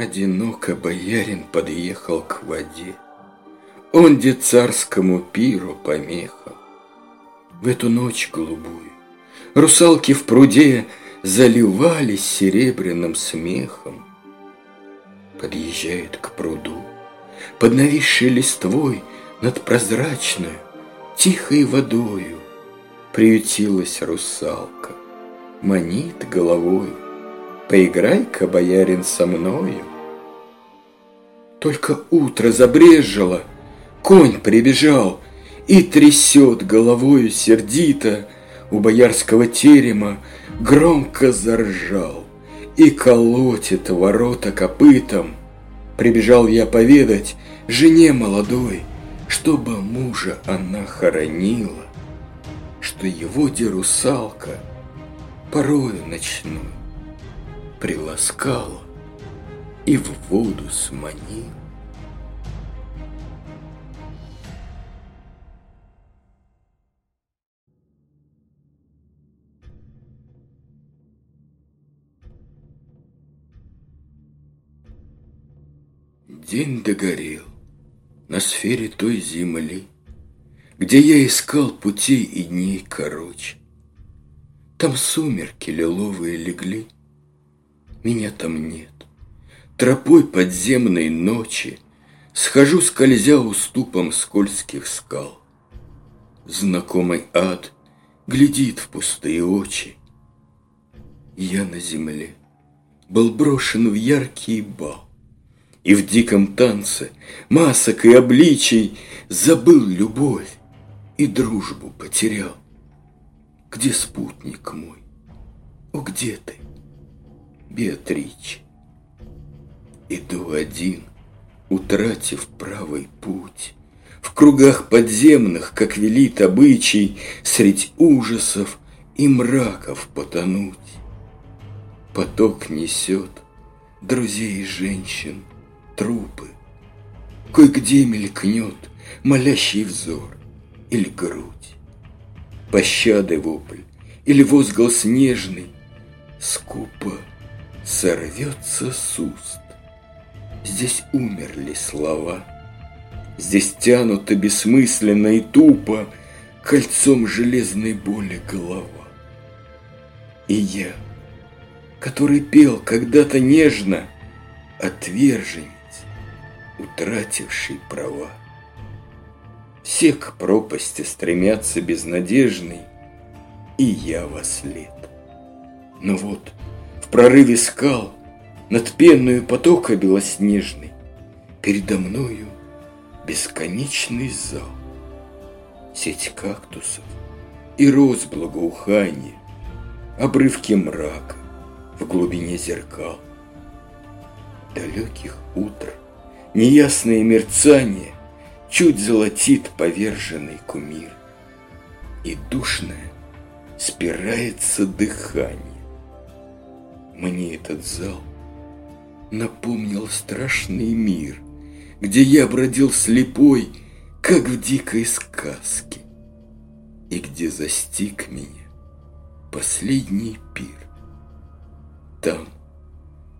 Одиноко боярин подъехал к воде. Он де царскому пиру помеха. В эту ночь голубую русалки в пруде заливались серебряным смехом. Подъезжает к пруду, под нависшей листвой над прозрачной, тихой водою приютилась русалка, манит головой. Поиграй-ка, боярин, со мною. Только утро забрежило, конь прибежал И трясет головою сердито У боярского терема громко заржал И колотит ворота копытом. Прибежал я поведать жене молодой, Чтобы мужа она хоронила, Что его де русалка порою ночную приласкала и в воду сманил. День догорел на сфере той земли, Где я искал путей и дней короче. Там сумерки лиловые легли, Меня там нет. Тропой подземной ночи Схожу, скользя уступом скользких скал. Знакомый ад глядит в пустые очи. Я на земле был брошен в яркий бал. И в диком танце масок и обличий Забыл любовь и дружбу потерял. Где спутник мой? О, где ты, Беатриче? Иду один, утратив правый путь, В кругах подземных, как велит обычай, Средь ужасов и мраков потонуть. Поток несет друзей и женщин, трупы. Кое-где мелькнет молящий взор или грудь. Пощады вопль или возглас нежный Скупо сорвется с уст. Здесь умерли слова, Здесь тянуто бессмысленно и тупо Кольцом железной боли голова. И я, который пел когда-то нежно, Отверженец, утративший права. Все к пропасти стремятся безнадежный, И я во след. Но вот в прорыве скал Над пенную потока белоснежный Передо мною бесконечный зал, Сеть кактусов и роз благоухания, Обрывки мрака в глубине зеркал. Далеких утр неясное мерцание Чуть золотит поверженный кумир, И душное спирается дыхание. Мне этот зал напомнил страшный мир, Где я бродил слепой, как в дикой сказке, И где застиг меня последний пир. Там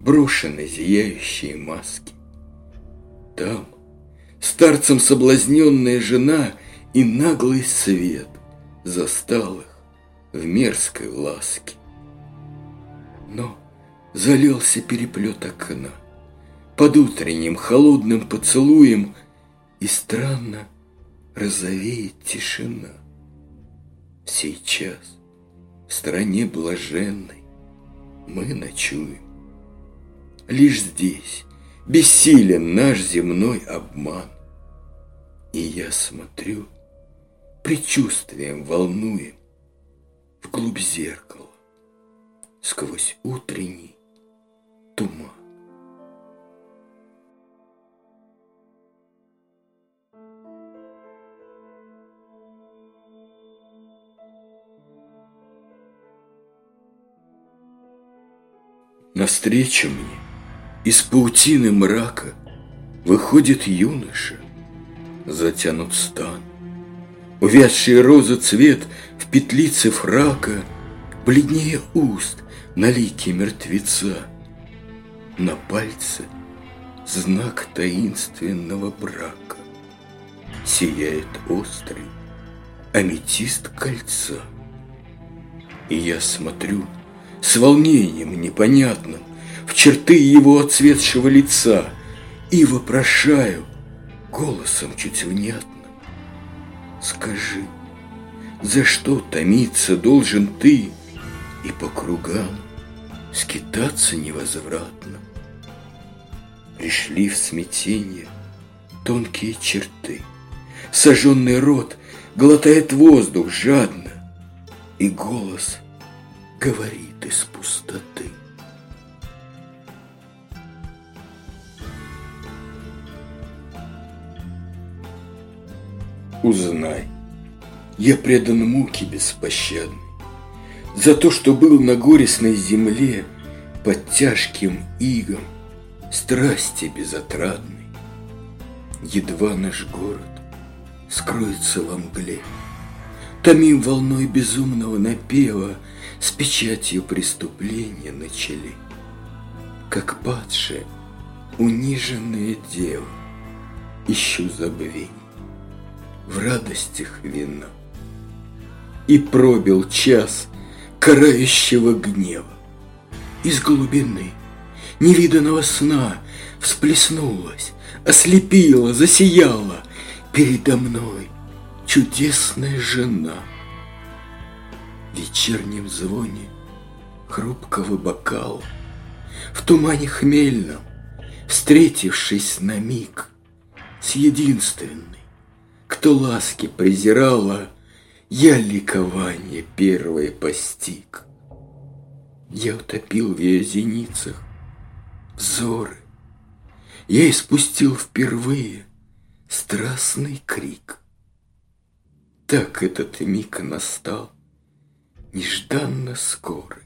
брошены зияющие маски, Там старцем соблазненная жена И наглый свет застал их в мерзкой ласке. Но залился переплет окна Под утренним холодным поцелуем И странно розовеет тишина. Сейчас в стране блаженной мы ночуем. Лишь здесь бессилен наш земной обман. И я смотрю, предчувствием волнуем, Вглубь зеркала, сквозь утренний туман. Навстречу мне из паутины мрака Выходит юноша, затянут стан. Увядшие розы цвет в петлице фрака, Бледнее уст на лике мертвеца. На пальце знак таинственного брака. Сияет острый аметист кольца. И я смотрю с волнением непонятным в черты его отцветшего лица и вопрошаю голосом чуть внятным. Скажи, за что томиться должен ты и по кругам скитаться невозвратно? Пришли в смятение тонкие черты, сожженный рот глотает воздух жадно, и голос говорит из пустоты. Узнай, я предан муке беспощадной, За то, что был на горестной земле Под тяжким игом страсти безотрадной. Едва наш город скроется во мгле, Томим волной безумного напева С печатью преступления на челе, Как падшая, униженная дева, Ищу забвений в радостях вина. И пробил час карающего гнева. Из глубины невиданного сна всплеснулась, ослепила, засияла передо мной чудесная жена. В вечернем звоне хрупкого бокала, в тумане хмельном, встретившись на миг с единственной, кто ласки презирала, Я ликование первое постиг. Я утопил в ее зеницах взоры, Я испустил впервые страстный крик. Так этот миг настал, нежданно скорый,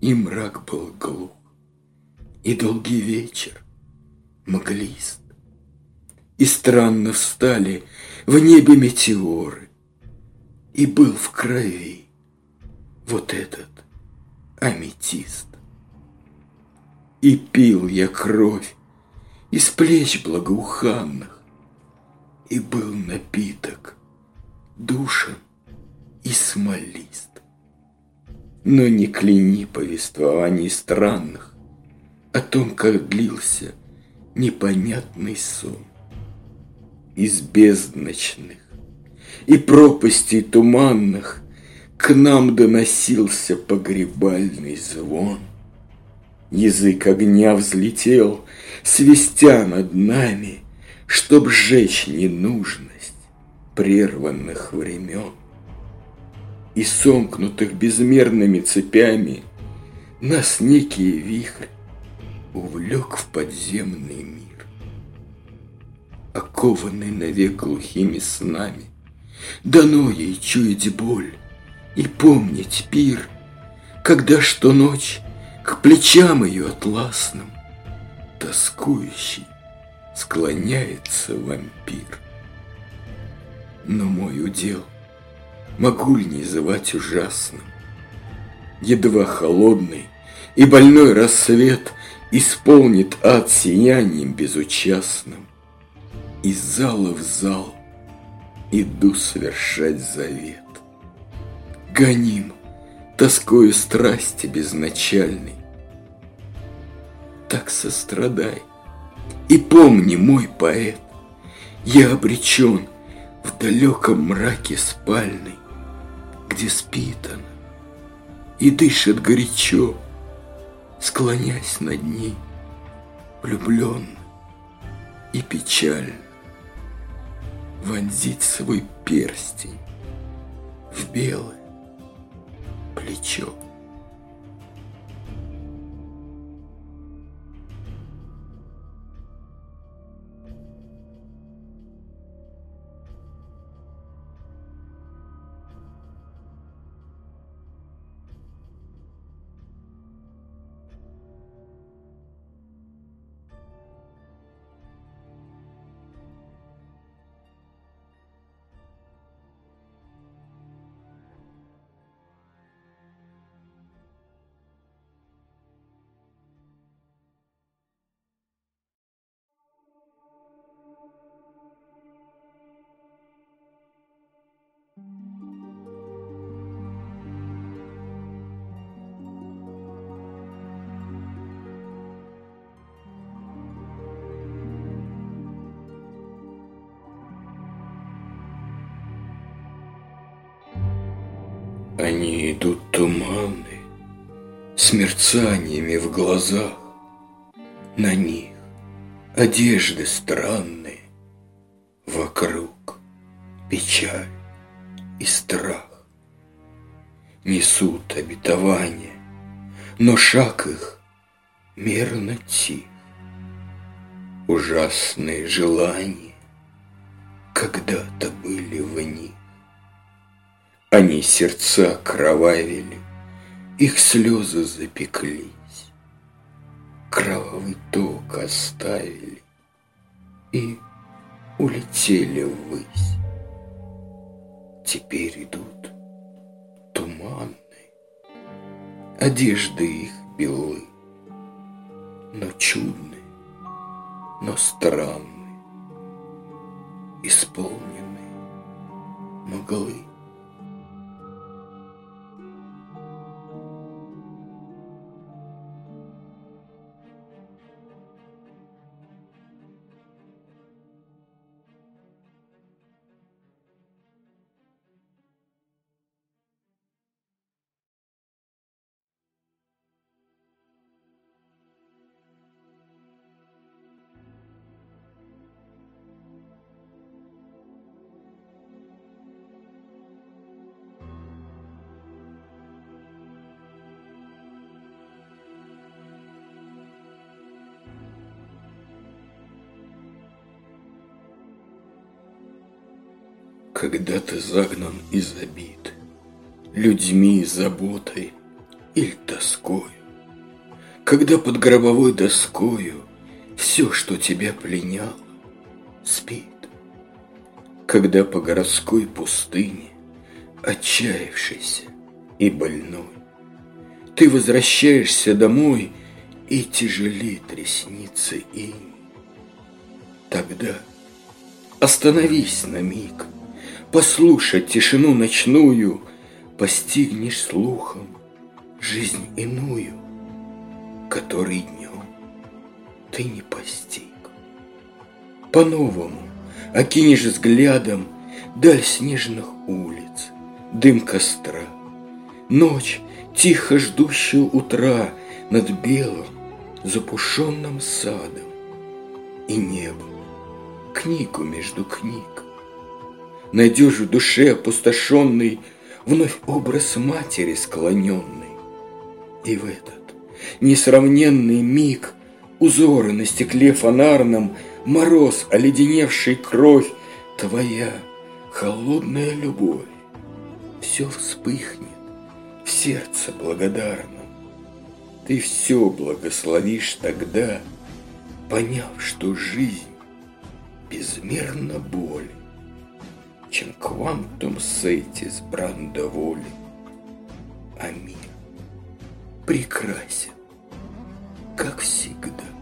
И мрак был глух, и долгий вечер мглист и странно встали в небе метеоры. И был в крови вот этот аметист. И пил я кровь из плеч благоуханных, И был напиток душен и смолист. Но не кляни повествований странных О том, как длился непонятный сон из бездночных и пропастей туманных К нам доносился погребальный звон. Язык огня взлетел, свистя над нами, Чтоб сжечь ненужность прерванных времен. И сомкнутых безмерными цепями Нас некий вихрь увлек в подземный мир окованный навек глухими снами. Дано ей чуять боль и помнить пир, Когда что ночь к плечам ее атласным Тоскующий склоняется вампир. Но мой удел могу ли не звать ужасным? Едва холодный и больной рассвет Исполнит ад сиянием безучастным из зала в зал иду совершать завет. Гоним тоскою страсти безначальной. Так сострадай и помни, мой поэт, я обречен в далеком мраке спальной, где спит она и дышит горячо, склонясь над ней, влюбленно и печально вонзить свой перстень в белое плечо. Они идут туманны, с мерцаниями в глазах. На них одежды странные, вокруг печаль и страх. Несут обетование, но шаг их мерно тих. Ужасные желания когда-то были в них. Они сердца кровавили, их слезы запеклись, Кровавый ток оставили и улетели ввысь. Теперь идут туманные, одежды их белы, но чудные, но странные, исполненные мглы. Когда ты загнан из обид, Людьми, заботой или тоскою, Когда под гробовой доскою Все, что тебя пленяло, спит. Когда по городской пустыне, Отчаявшийся и больной, Ты возвращаешься домой, И тяжелит ресницы им. Тогда остановись на миг — послушать тишину ночную, Постигнешь слухом жизнь иную, Который днем ты не постиг. По-новому окинешь взглядом Даль снежных улиц, дым костра, Ночь, тихо ждущая утра Над белым запушенным садом И небом, книгу между книг Найдешь в душе опустошенный Вновь образ матери склоненный. И в этот несравненный миг Узоры на стекле фонарном, Мороз, оледеневший кровь, Твоя холодная любовь. Все вспыхнет в сердце благодарном. Ты все благословишь тогда, Поняв, что жизнь безмерно боль квантум сейтис бранда воли. А мир прекрасен, как всегда.